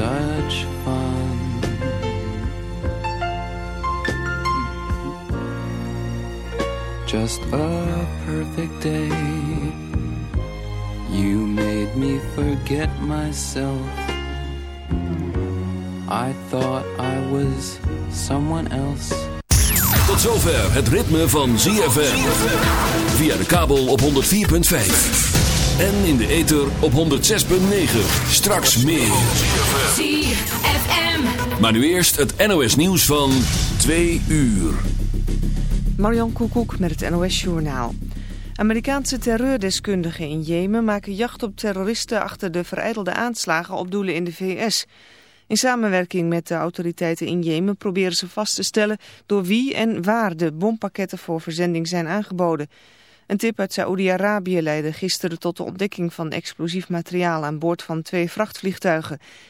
Such fun. Just a perfect day. You made me forget myself. I thought I was someone else. Tot zover het ritme van ZFM. Via de kabel op 104.5. En in de ether op 106.9. Straks meer. ZFM. Maar nu eerst het NOS nieuws van 2 uur. Marion Koekoek met het NOS Journaal. Amerikaanse terreurdeskundigen in Jemen maken jacht op terroristen achter de vereidelde aanslagen op doelen in de VS. In samenwerking met de autoriteiten in Jemen proberen ze vast te stellen door wie en waar de bompakketten voor verzending zijn aangeboden. Een tip uit Saoedi-Arabië leidde gisteren tot de ontdekking van explosief materiaal aan boord van twee vrachtvliegtuigen.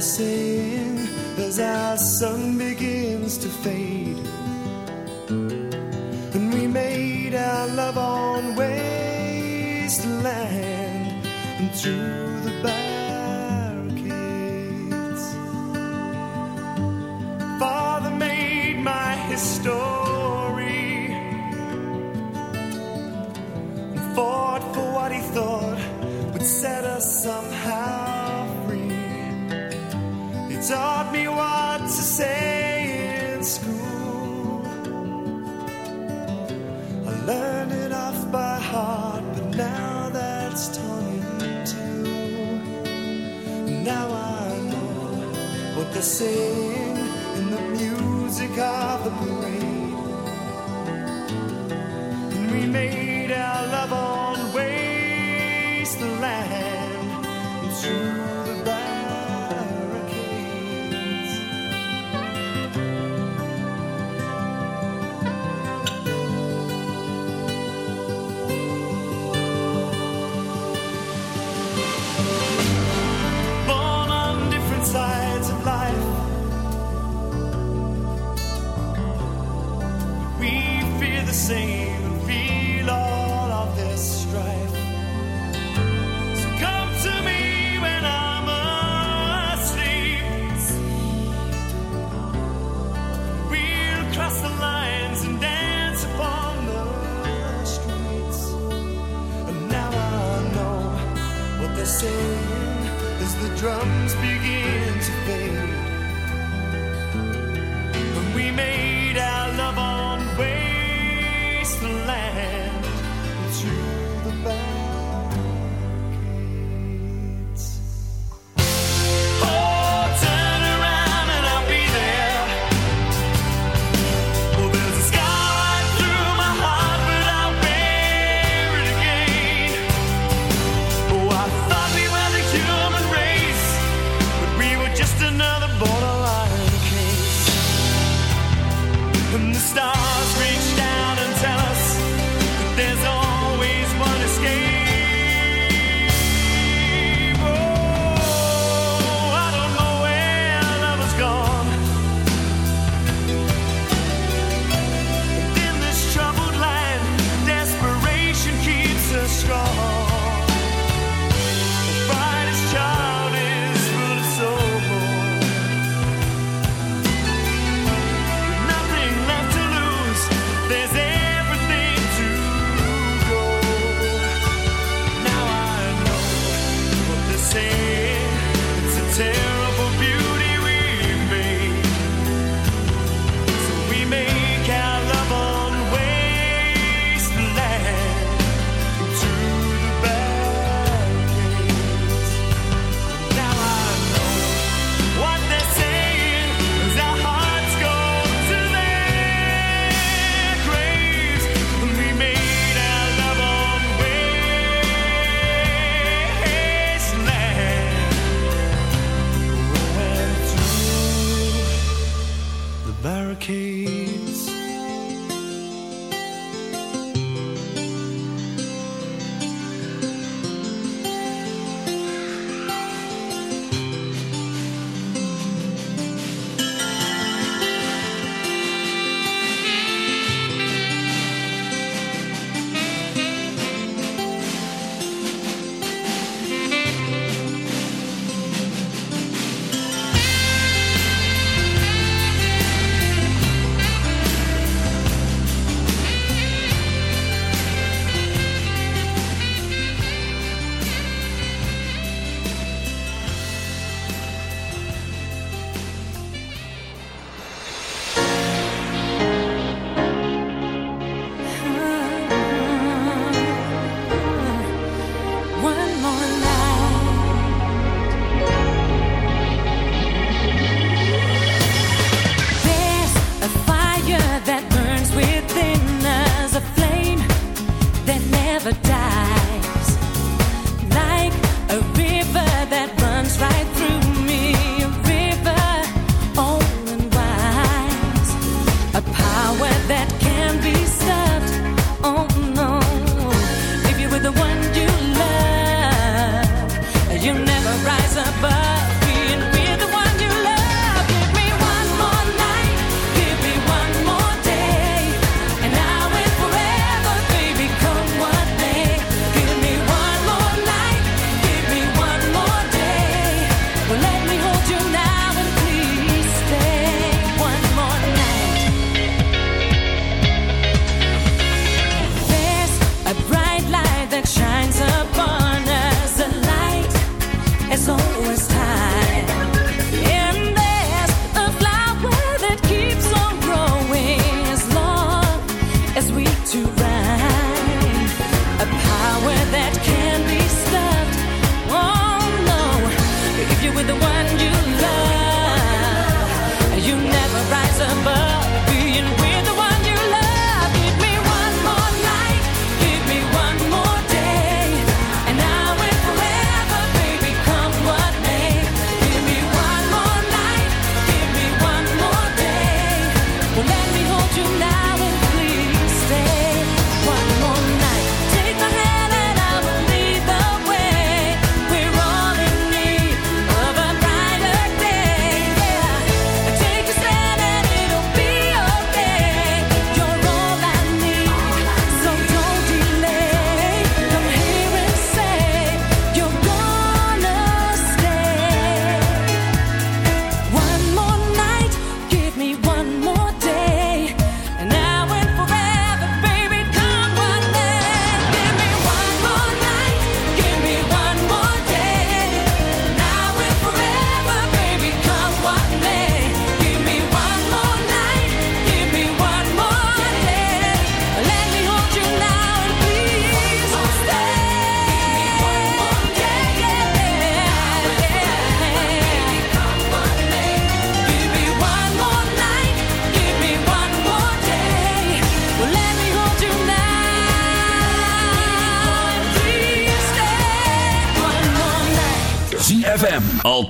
as our sun begins to fade.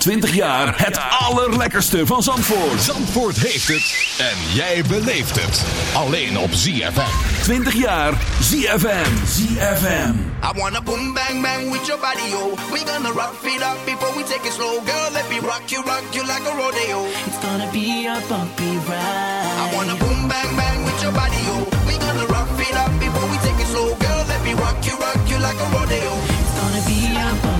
twintig jaar het allerlekkerste van Zandvoort. Zandvoort heeft het en jij beleeft het. Alleen op ZFM. 20 jaar ZFM. ZFM. I wanna boom bang bang with your body yo. We gonna rock it up before we take it slow. Girl let me rock you rock you like a rodeo. It's gonna be a bumpy ride. I wanna boom bang bang with your body yo. We gonna rock it up before we take it slow. Girl let me rock you rock you like a rodeo. It's gonna be a bumpy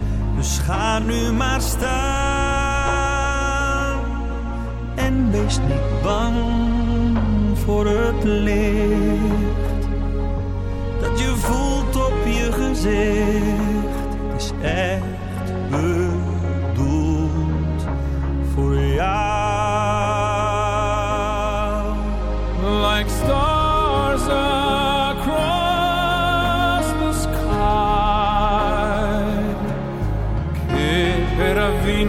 dus ga nu maar staan. En wees niet bang voor het licht dat je voelt op je gezicht. Is echt bedoeld voor jou. like stars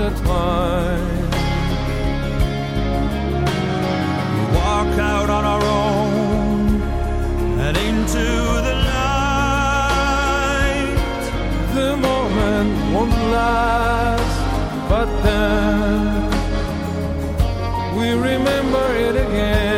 a We walk out on our own and into the light. the moment won't last, but then we remember it again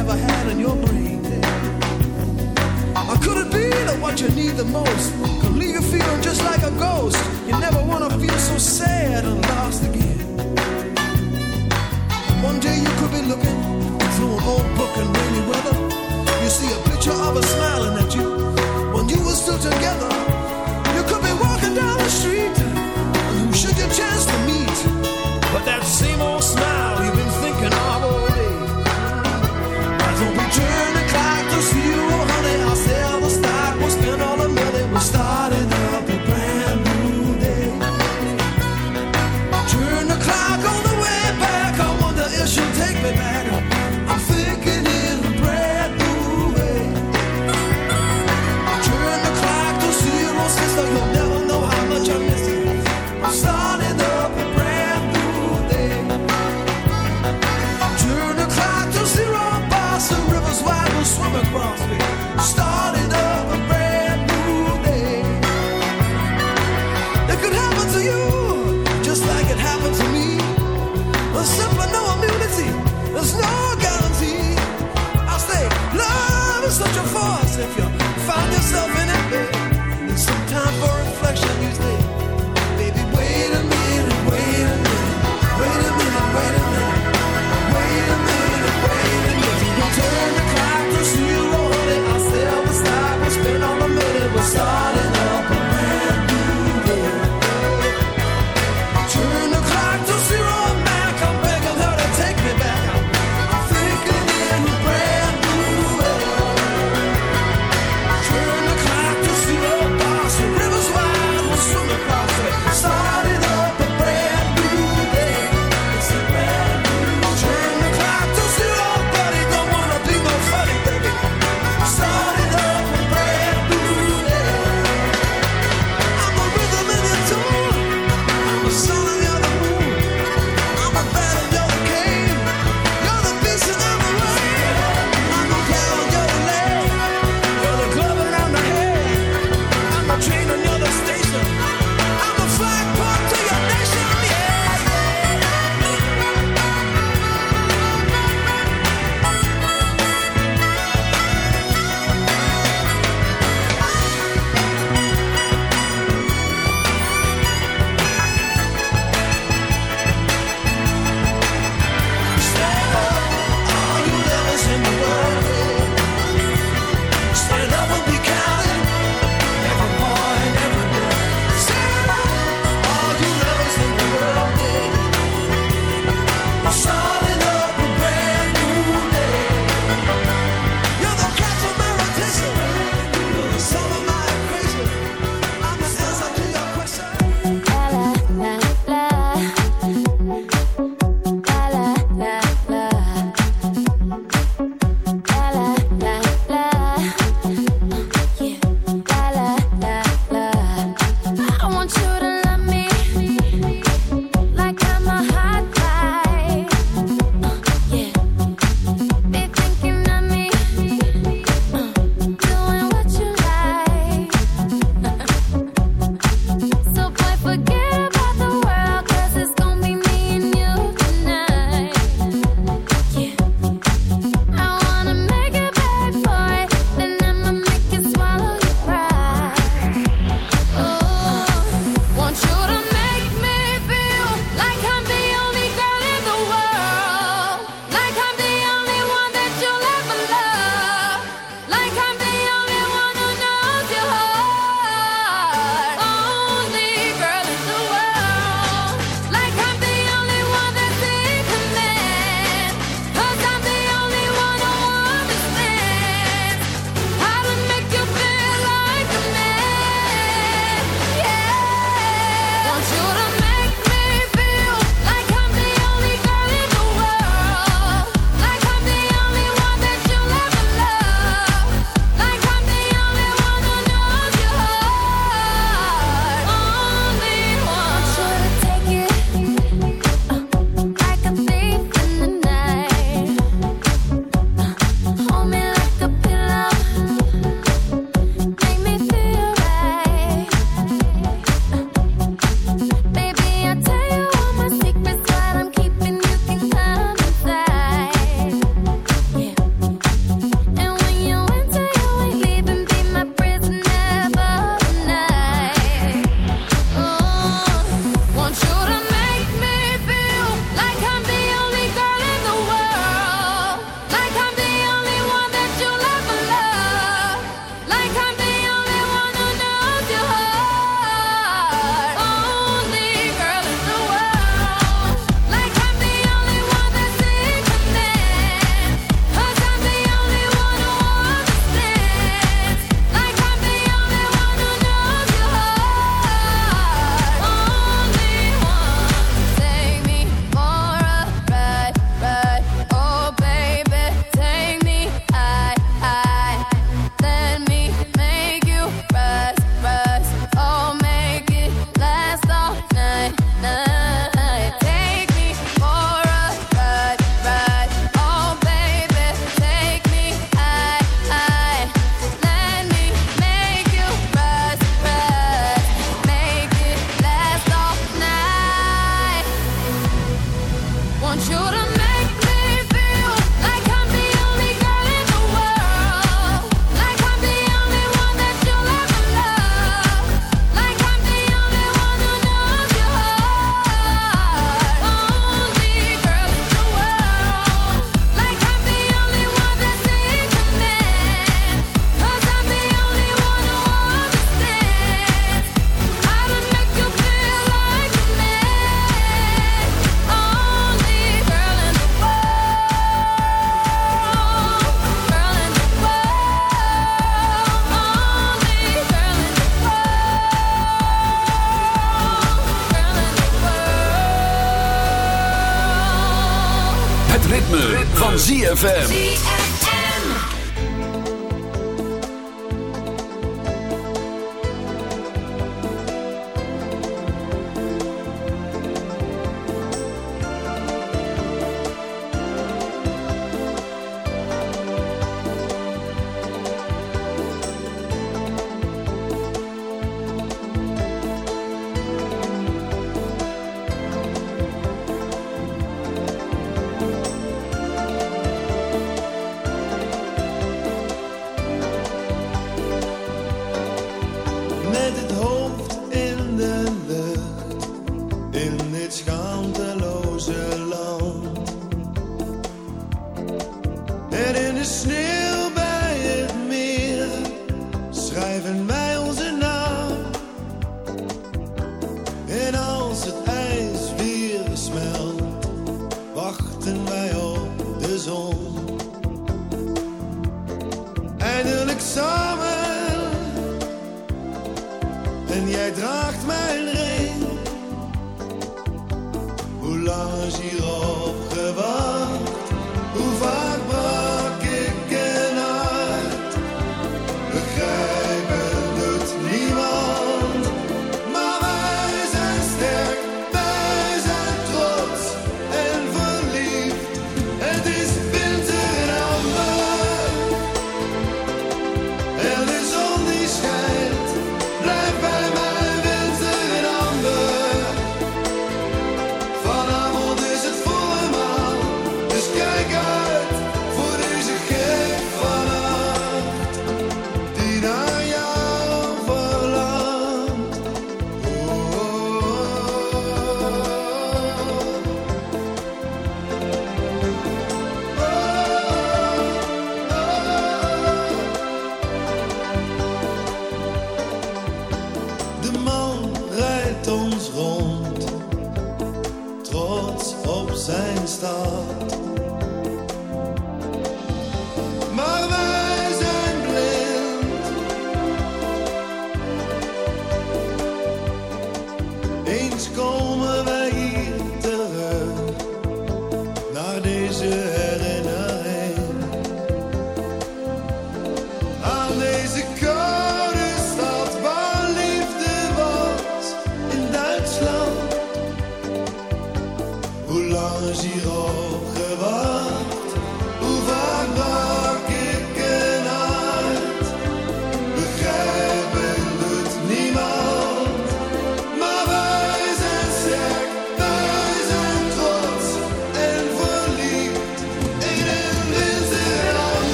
ever had in your brain. Or could it be that what you need the most could leave you feeling just like a ghost? You never want to feel so sad and lost again. One day you could be looking through an old book in rainy weather. You see a picture of her smiling at you when you were still together. You could be walking down the street, and who should you chance to meet? But that same old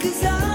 cause I